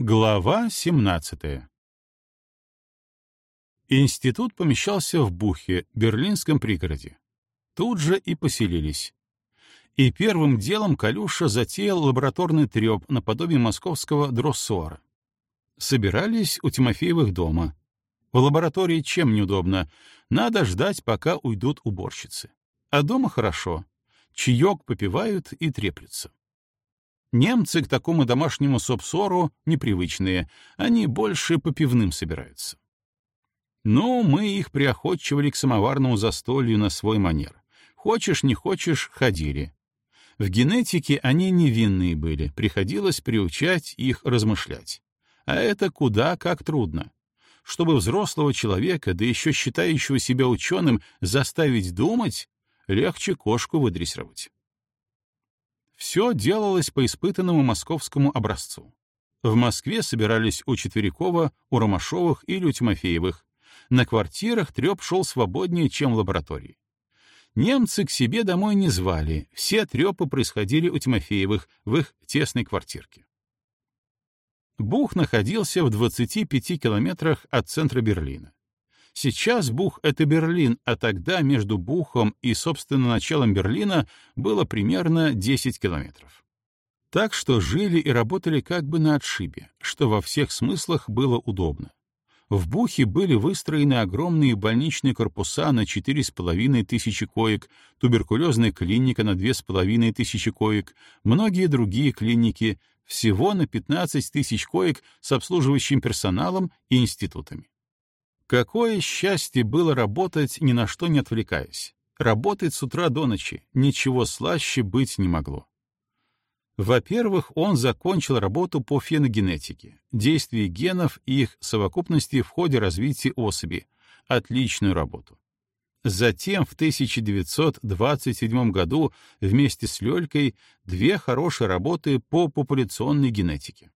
Глава 17 Институт помещался в Бухе, берлинском пригороде. Тут же и поселились. И первым делом Калюша затеял лабораторный треп наподобие московского дроссора. Собирались у Тимофеевых дома. В лаборатории чем неудобно? Надо ждать, пока уйдут уборщицы. А дома хорошо. Чаек попивают и треплются. Немцы к такому домашнему сопсору непривычные, они больше по пивным собираются. Но мы их приохотчивали к самоварному застолью на свой манер. Хочешь, не хочешь, ходили. В генетике они невинные были, приходилось приучать их размышлять. А это куда как трудно. Чтобы взрослого человека, да еще считающего себя ученым, заставить думать, легче кошку выдрессировать. Все делалось по испытанному московскому образцу. В Москве собирались у Четверякова, у Ромашовых или у Тимофеевых. На квартирах треп шел свободнее, чем в лаборатории. Немцы к себе домой не звали, все трепы происходили у Тимофеевых в их тесной квартирке. Бух находился в 25 километрах от центра Берлина. Сейчас Бух — это Берлин, а тогда между Бухом и, собственно, началом Берлина было примерно 10 километров. Так что жили и работали как бы на отшибе, что во всех смыслах было удобно. В Бухе были выстроены огромные больничные корпуса на 4,5 тысячи коек, туберкулезная клиника на 2,5 тысячи коек, многие другие клиники, всего на 15 тысяч коек с обслуживающим персоналом и институтами. Какое счастье было работать, ни на что не отвлекаясь. Работать с утра до ночи, ничего слаще быть не могло. Во-первых, он закончил работу по феногенетике, действии генов и их совокупности в ходе развития особи, отличную работу. Затем в 1927 году вместе с Лёлькой две хорошие работы по популяционной генетике.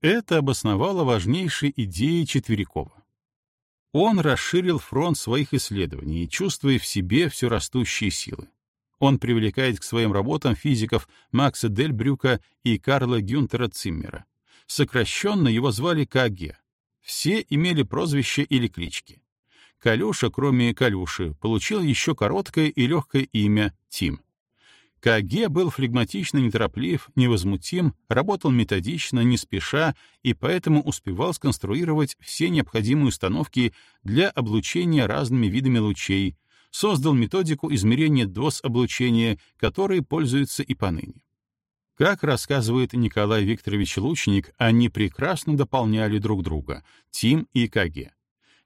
Это обосновало важнейшие идеи Четверякова. Он расширил фронт своих исследований, чувствуя в себе все растущие силы. Он привлекает к своим работам физиков Макса Дельбрюка и Карла Гюнтера Циммера. Сокращенно его звали КГ. Все имели прозвище или клички. Калюша, кроме Калюши, получил еще короткое и легкое имя Тим. КГ был флегматично нетороплив, невозмутим, работал методично, не спеша и поэтому успевал сконструировать все необходимые установки для облучения разными видами лучей, создал методику измерения доз облучения, которой пользуются и поныне. Как рассказывает Николай Викторович Лучник, они прекрасно дополняли друг друга, Тим и КГ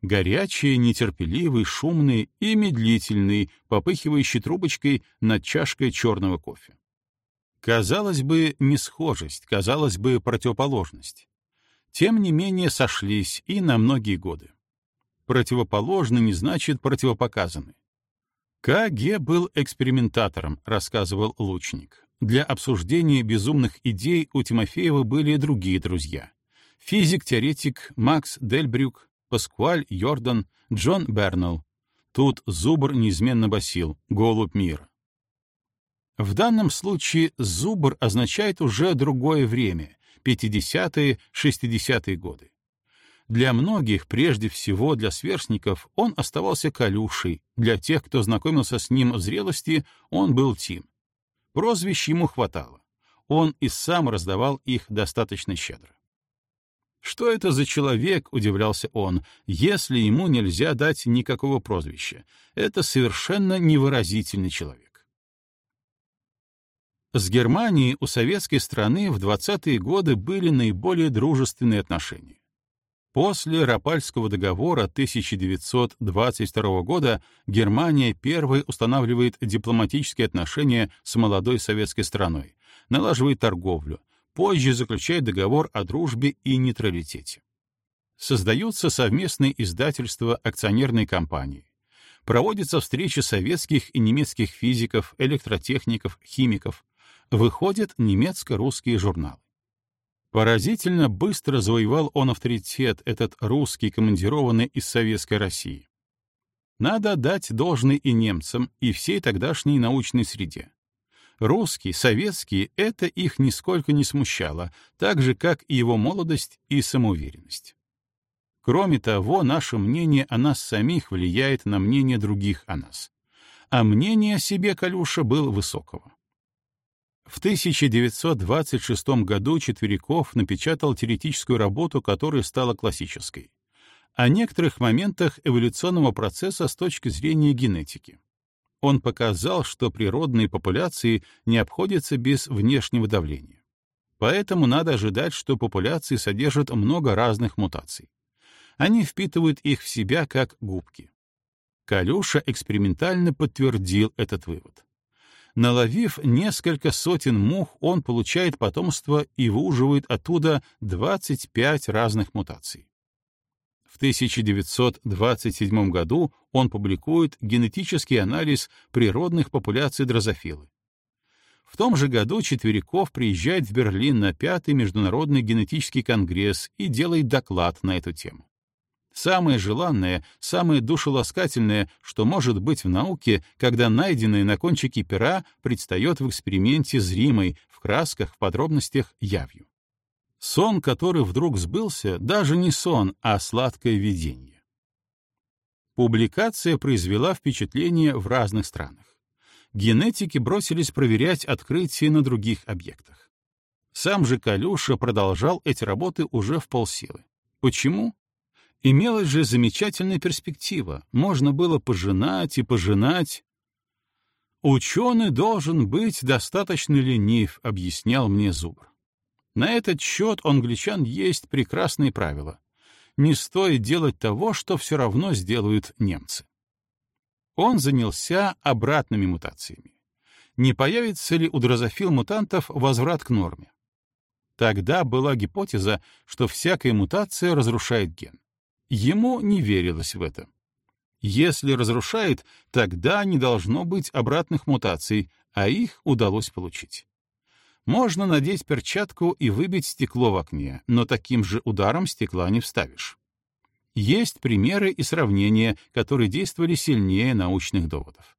горячий, нетерпеливый, шумный и медлительный, попыхивающий трубочкой над чашкой черного кофе. Казалось бы, не схожесть, казалось бы, противоположность. Тем не менее сошлись и на многие годы. Противоположный не значит противопоказанный. К.Г. был экспериментатором, рассказывал Лучник. Для обсуждения безумных идей у Тимофеева были другие друзья. Физик-теоретик Макс Дельбрюк, Паскуаль Йордан, Джон Бернелл. Тут зубр неизменно басил «Голубь мира». В данном случае зубр означает уже другое время — 50-е, 60-е годы. Для многих, прежде всего для сверстников, он оставался Калюшей, для тех, кто знакомился с ним в зрелости, он был Тим. Прозвищ ему хватало. Он и сам раздавал их достаточно щедро. Что это за человек, удивлялся он, если ему нельзя дать никакого прозвища? Это совершенно невыразительный человек. С Германией у советской страны в 20-е годы были наиболее дружественные отношения. После Рапальского договора 1922 года Германия первой устанавливает дипломатические отношения с молодой советской страной, налаживает торговлю, позже заключает договор о дружбе и нейтралитете. Создаются совместные издательства акционерной компании. Проводятся встречи советских и немецких физиков, электротехников, химиков. Выходят немецко-русские журналы. Поразительно быстро завоевал он авторитет, этот русский, командированный из Советской России. Надо дать должное и немцам, и всей тогдашней научной среде. Русский, советский — это их нисколько не смущало, так же, как и его молодость и самоуверенность. Кроме того, наше мнение о нас самих влияет на мнение других о нас. А мнение о себе Калюша был высокого. В 1926 году Четверяков напечатал теоретическую работу, которая стала классической, о некоторых моментах эволюционного процесса с точки зрения генетики он показал, что природные популяции не обходятся без внешнего давления. Поэтому надо ожидать, что популяции содержат много разных мутаций. Они впитывают их в себя как губки. Калюша экспериментально подтвердил этот вывод. Наловив несколько сотен мух, он получает потомство и выуживает оттуда 25 разных мутаций. В 1927 году он публикует генетический анализ природных популяций дрозофилы. В том же году Четверяков приезжает в Берлин на Пятый международный генетический конгресс и делает доклад на эту тему. Самое желанное, самое душеласкательное, что может быть в науке, когда найденное на кончике пера предстает в эксперименте зримой, в красках, в подробностях, явью. Сон, который вдруг сбылся, даже не сон, а сладкое видение. Публикация произвела впечатление в разных странах. Генетики бросились проверять открытия на других объектах. Сам же Калюша продолжал эти работы уже в полсилы. Почему? Имелась же замечательная перспектива. Можно было пожинать и пожинать. «Ученый должен быть достаточно ленив», — объяснял мне Зубр. На этот счет у англичан есть прекрасные правила. Не стоит делать того, что все равно сделают немцы. Он занялся обратными мутациями. Не появится ли у дрозофил-мутантов возврат к норме? Тогда была гипотеза, что всякая мутация разрушает ген. Ему не верилось в это. Если разрушает, тогда не должно быть обратных мутаций, а их удалось получить. Можно надеть перчатку и выбить стекло в окне, но таким же ударом стекла не вставишь. Есть примеры и сравнения, которые действовали сильнее научных доводов.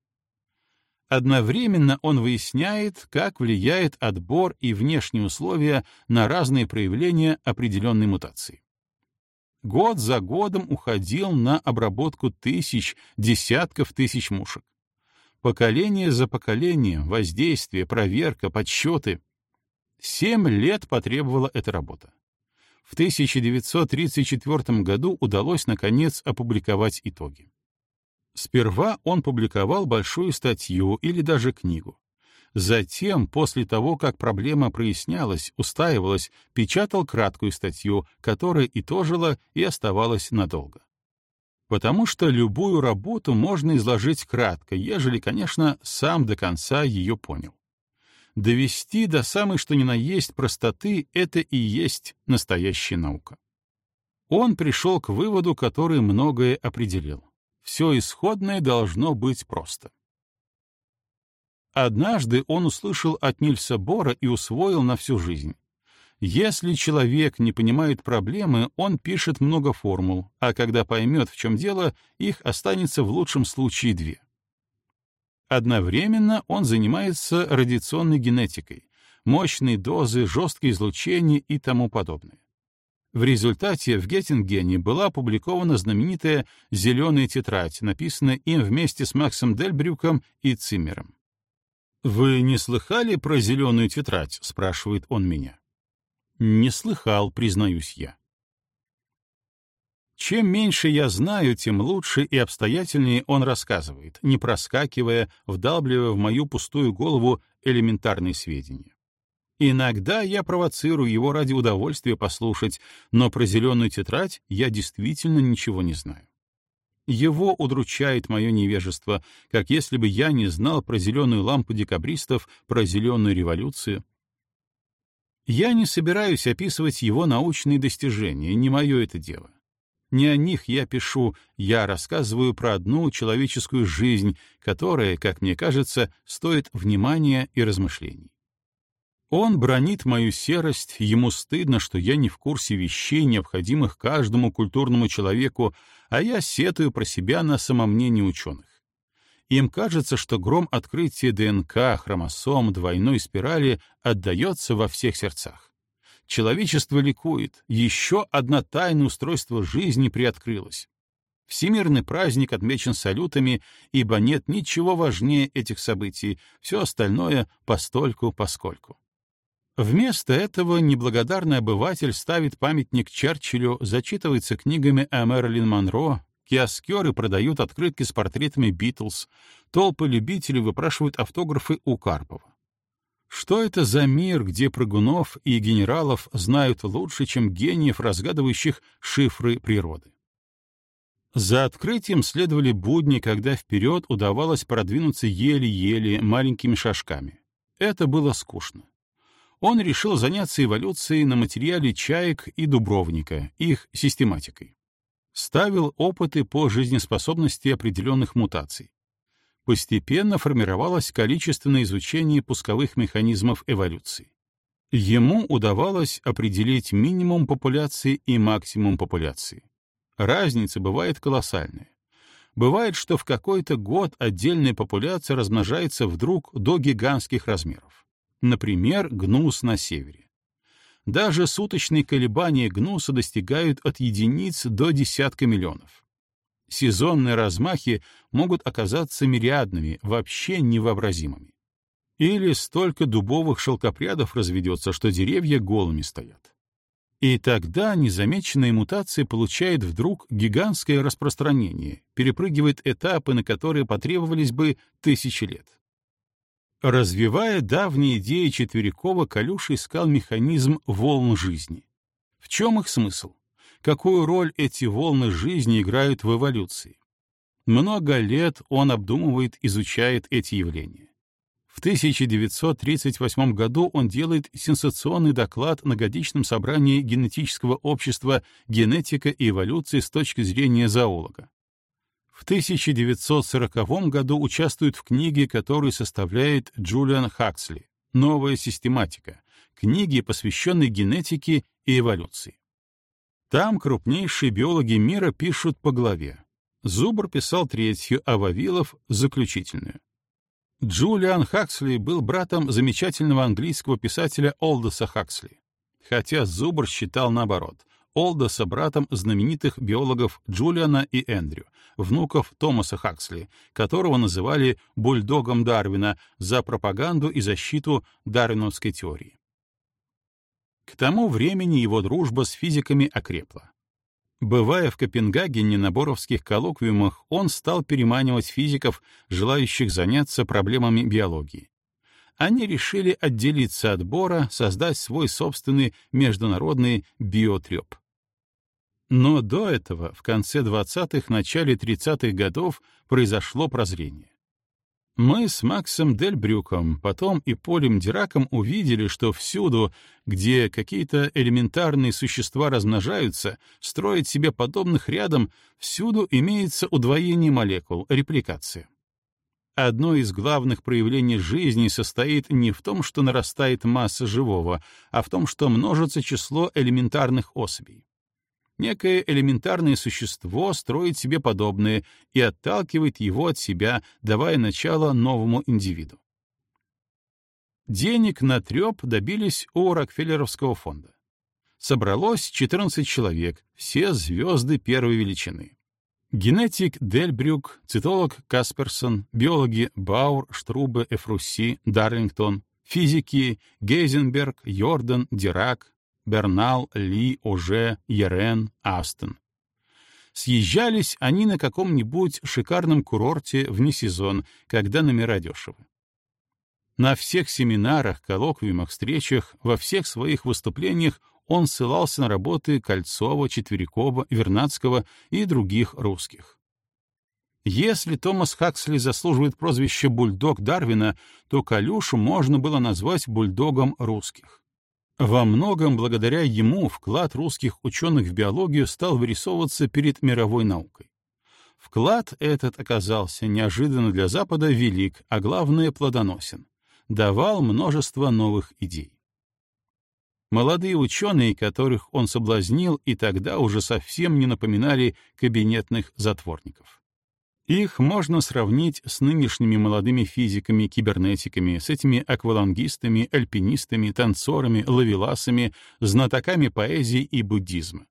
Одновременно он выясняет, как влияет отбор и внешние условия на разные проявления определенной мутации. Год за годом уходил на обработку тысяч, десятков тысяч мушек. Поколение за поколением, воздействие, проверка, подсчеты. Семь лет потребовала эта работа. В 1934 году удалось, наконец, опубликовать итоги. Сперва он публиковал большую статью или даже книгу. Затем, после того, как проблема прояснялась, устаивалась, печатал краткую статью, которая и тожила, и оставалась надолго. Потому что любую работу можно изложить кратко, ежели, конечно, сам до конца ее понял довести до самой что ни на есть простоты — это и есть настоящая наука. Он пришел к выводу, который многое определил. Все исходное должно быть просто. Однажды он услышал от Нильса Бора и усвоил на всю жизнь. Если человек не понимает проблемы, он пишет много формул, а когда поймет, в чем дело, их останется в лучшем случае две. Одновременно он занимается радиационной генетикой, мощные дозы, жесткое излучение и тому подобное. В результате в Геттингене была опубликована знаменитая «Зеленая тетрадь», написанная им вместе с Максом Дельбрюком и Циммером. «Вы не слыхали про зеленую тетрадь?» — спрашивает он меня. «Не слыхал, признаюсь я». Чем меньше я знаю, тем лучше и обстоятельнее он рассказывает, не проскакивая, вдалбливая в мою пустую голову элементарные сведения. Иногда я провоцирую его ради удовольствия послушать, но про зеленую тетрадь я действительно ничего не знаю. Его удручает мое невежество, как если бы я не знал про зеленую лампу декабристов, про зеленую революцию. Я не собираюсь описывать его научные достижения, не мое это дело. Не о них я пишу, я рассказываю про одну человеческую жизнь, которая, как мне кажется, стоит внимания и размышлений. Он бронит мою серость, ему стыдно, что я не в курсе вещей, необходимых каждому культурному человеку, а я сетую про себя на самомнение ученых. Им кажется, что гром открытия ДНК, хромосом, двойной спирали отдается во всех сердцах. Человечество ликует, еще одна тайна устройства жизни приоткрылась. Всемирный праздник отмечен салютами, ибо нет ничего важнее этих событий, все остальное постольку-поскольку. Вместо этого неблагодарный обыватель ставит памятник Черчиллю, зачитывается книгами о Мэрилин Монро, киоскеры продают открытки с портретами Битлз, толпы любителей выпрашивают автографы у Карпова. Что это за мир, где прыгунов и генералов знают лучше, чем гениев, разгадывающих шифры природы? За открытием следовали будни, когда вперед удавалось продвинуться еле-еле маленькими шажками. Это было скучно. Он решил заняться эволюцией на материале чаек и дубровника, их систематикой. Ставил опыты по жизнеспособности определенных мутаций. Постепенно формировалось количественное изучение пусковых механизмов эволюции. Ему удавалось определить минимум популяции и максимум популяции. Разница бывает колоссальная. Бывает, что в какой-то год отдельная популяция размножается вдруг до гигантских размеров. Например, гнус на севере. Даже суточные колебания гнуса достигают от единиц до десятка миллионов. Сезонные размахи могут оказаться мириадными, вообще невообразимыми. Или столько дубовых шелкопрядов разведется, что деревья голыми стоят. И тогда незамеченная мутация получает вдруг гигантское распространение, перепрыгивает этапы, на которые потребовались бы тысячи лет. Развивая давние идеи Четверякова, Калюша искал механизм волн жизни. В чем их смысл? Какую роль эти волны жизни играют в эволюции? Много лет он обдумывает, изучает эти явления. В 1938 году он делает сенсационный доклад на годичном собрании генетического общества «Генетика и эволюция с точки зрения зоолога». В 1940 году участвует в книге, которую составляет Джулиан Хаксли «Новая систематика», книге, посвященной генетике и эволюции. Там крупнейшие биологи мира пишут по главе. Зубр писал третью, а Вавилов — заключительную. Джулиан Хаксли был братом замечательного английского писателя Олдоса Хаксли, хотя Зубр считал наоборот — Олдоса братом знаменитых биологов Джулиана и Эндрю, внуков Томаса Хаксли, которого называли бульдогом Дарвина за пропаганду и защиту дарвиновской теории. К тому времени его дружба с физиками окрепла. Бывая в Копенгагене на боровских коллоквиумах, он стал переманивать физиков, желающих заняться проблемами биологии. Они решили отделиться от Бора, создать свой собственный международный биотреп. Но до этого, в конце 20-х, начале 30-х годов, произошло прозрение. Мы с Максом Дельбрюком, потом и Полем Дираком увидели, что всюду, где какие-то элементарные существа размножаются, строить себе подобных рядом, всюду имеется удвоение молекул, репликация. Одно из главных проявлений жизни состоит не в том, что нарастает масса живого, а в том, что множится число элементарных особей. Некое элементарное существо строит себе подобное и отталкивает его от себя, давая начало новому индивиду. Денег на трёп добились у Рокфеллеровского фонда. Собралось 14 человек, все звезды первой величины. Генетик Дельбрюк, цитолог Касперсон, биологи Баур, Штрубе, Эфруси, Дарлингтон, физики Гейзенберг, Йордан, Дирак, Бернал, Ли, Оже, Ерен, Астон. Съезжались они на каком-нибудь шикарном курорте вне сезон, когда номера дешевы. На всех семинарах, коллоквиумах, встречах, во всех своих выступлениях он ссылался на работы Кольцова, Четверякова, Вернадского и других русских. Если Томас Хаксли заслуживает прозвища «бульдог Дарвина», то Калюшу можно было назвать бульдогом русских. Во многом благодаря ему вклад русских ученых в биологию стал вырисовываться перед мировой наукой. Вклад этот оказался неожиданно для Запада велик, а главное — плодоносен. Давал множество новых идей. Молодые ученые, которых он соблазнил, и тогда уже совсем не напоминали кабинетных затворников. Их можно сравнить с нынешними молодыми физиками-кибернетиками, с этими аквалангистами, альпинистами, танцорами, лавеласами, знатоками поэзии и буддизма.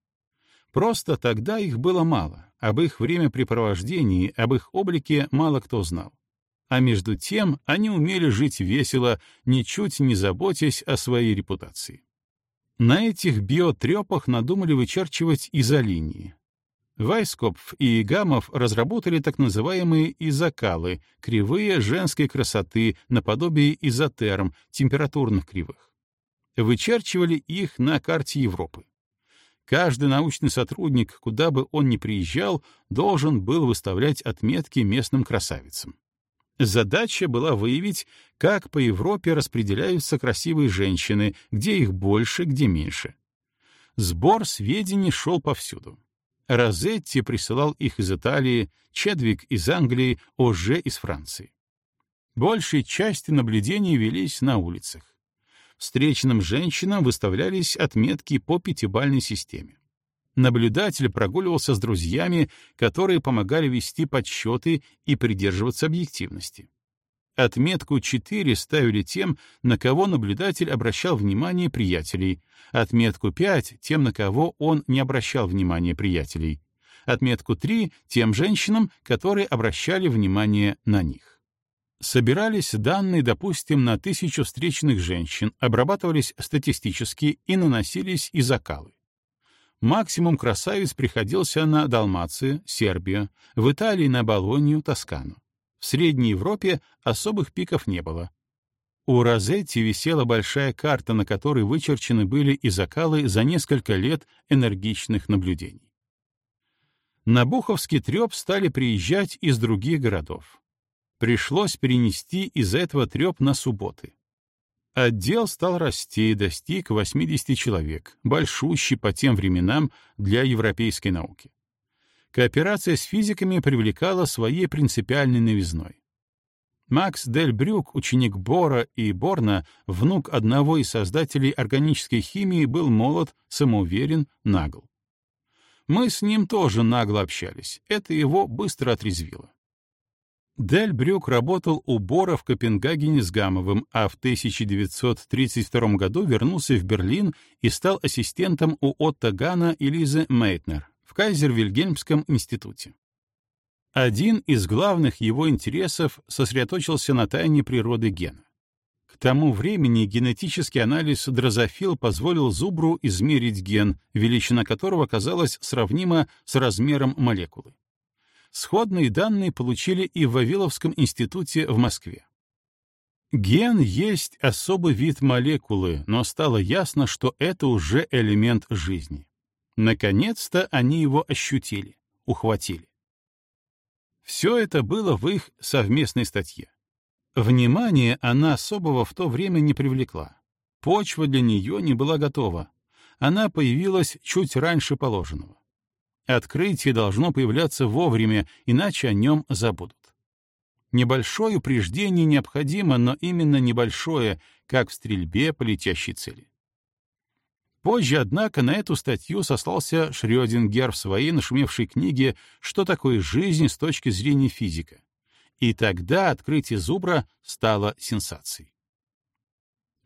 Просто тогда их было мало, об их времяпрепровождении, об их облике мало кто знал. А между тем они умели жить весело, ничуть не заботясь о своей репутации. На этих биотрепах надумали вычерчивать изолинии, Вайскопф и Гамов разработали так называемые изокалы, кривые женской красоты, наподобие изотерм, температурных кривых. Вычерчивали их на карте Европы. Каждый научный сотрудник, куда бы он ни приезжал, должен был выставлять отметки местным красавицам. Задача была выявить, как по Европе распределяются красивые женщины, где их больше, где меньше. Сбор сведений шел повсюду. Розетти присылал их из Италии, Чедвик из Англии, Оже из Франции. Большей части наблюдений велись на улицах. Встречным женщинам выставлялись отметки по пятибальной системе. Наблюдатель прогуливался с друзьями, которые помогали вести подсчеты и придерживаться объективности. Отметку 4 ставили тем, на кого наблюдатель обращал внимание приятелей, отметку 5 — тем, на кого он не обращал внимания приятелей, отметку 3 — тем женщинам, которые обращали внимание на них. Собирались данные, допустим, на тысячу встречных женщин, обрабатывались статистически и наносились изокалы. Максимум красавиц приходился на Далмацию, Сербию, в Италии на Болонию, Тоскану. В Средней Европе особых пиков не было. У Розетти висела большая карта, на которой вычерчены были и закалы за несколько лет энергичных наблюдений. На Буховский трёп стали приезжать из других городов. Пришлось перенести из этого трёп на субботы. Отдел стал расти, достиг 80 человек, большущий по тем временам для европейской науки кооперация с физиками привлекала своей принципиальной новизной. Макс Дель Брюк, ученик Бора и Борна, внук одного из создателей органической химии, был молод, самоуверен, нагл. Мы с ним тоже нагло общались, это его быстро отрезвило. Дель Брюк работал у Бора в Копенгагене с Гамовым, а в 1932 году вернулся в Берлин и стал ассистентом у Отто Гана и Лизы Мейтнер, в Кайзер-Вильгельмском институте. Один из главных его интересов сосредоточился на тайне природы гена. К тому времени генетический анализ дрозофил позволил зубру измерить ген, величина которого казалась сравнима с размером молекулы. Сходные данные получили и в Вавиловском институте в Москве. Ген есть особый вид молекулы, но стало ясно, что это уже элемент жизни. Наконец-то они его ощутили, ухватили. Все это было в их совместной статье. Внимание она особого в то время не привлекла. Почва для нее не была готова. Она появилась чуть раньше положенного. Открытие должно появляться вовремя, иначе о нем забудут. Небольшое упреждение необходимо, но именно небольшое, как в стрельбе по летящей цели. Позже, однако, на эту статью сослался Шрёдингер в своей нашумевшей книге «Что такое жизнь с точки зрения физика». И тогда открытие зубра стало сенсацией.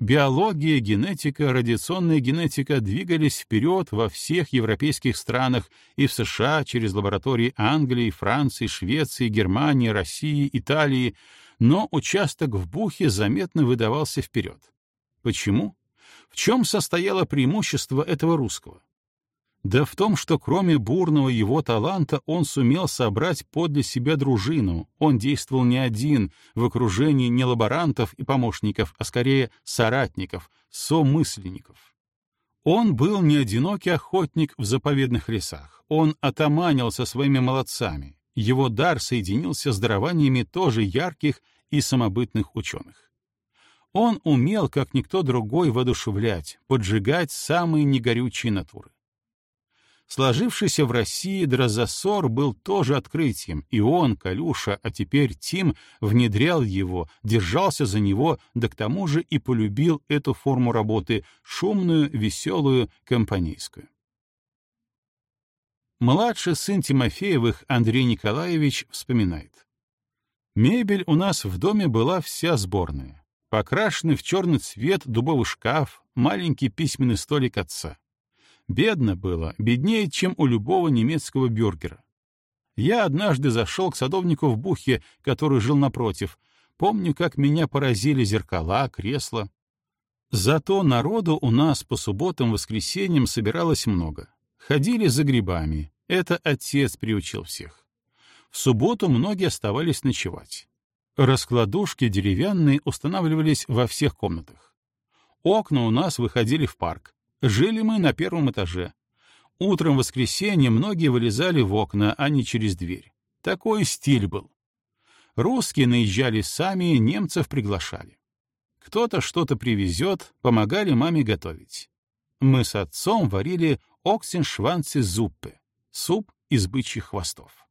Биология, генетика, радиационная генетика двигались вперед во всех европейских странах и в США через лаборатории Англии, Франции, Швеции, Германии, России, Италии, но участок в Бухе заметно выдавался вперед. Почему? В чем состояло преимущество этого русского? Да в том, что кроме бурного его таланта он сумел собрать подле себя дружину, он действовал не один, в окружении не лаборантов и помощников, а скорее соратников, somысленников. Он был не одинокий охотник в заповедных лесах, он отоманил со своими молодцами, его дар соединился с дарованиями тоже ярких и самобытных ученых. Он умел, как никто другой, воодушевлять, поджигать самые негорючие натуры. Сложившийся в России дрозосор был тоже открытием, и он, Калюша, а теперь Тим, внедрял его, держался за него, да к тому же и полюбил эту форму работы, шумную, веселую, компанейскую. Младший сын Тимофеевых, Андрей Николаевич, вспоминает. Мебель у нас в доме была вся сборная. Покрашенный в черный цвет дубовый шкаф, маленький письменный столик отца. Бедно было, беднее, чем у любого немецкого бюргера. Я однажды зашел к садовнику в Бухе, который жил напротив. Помню, как меня поразили зеркала, кресла. Зато народу у нас по субботам-воскресеньям собиралось много. Ходили за грибами. Это отец приучил всех. В субботу многие оставались ночевать. Раскладушки деревянные устанавливались во всех комнатах. Окна у нас выходили в парк. Жили мы на первом этаже. Утром в воскресенье многие вылезали в окна, а не через дверь. Такой стиль был. Русские наезжали сами, немцев приглашали. Кто-то что-то привезет, помогали маме готовить. Мы с отцом варили оксеншванцы зуппы, суп из бычьих хвостов.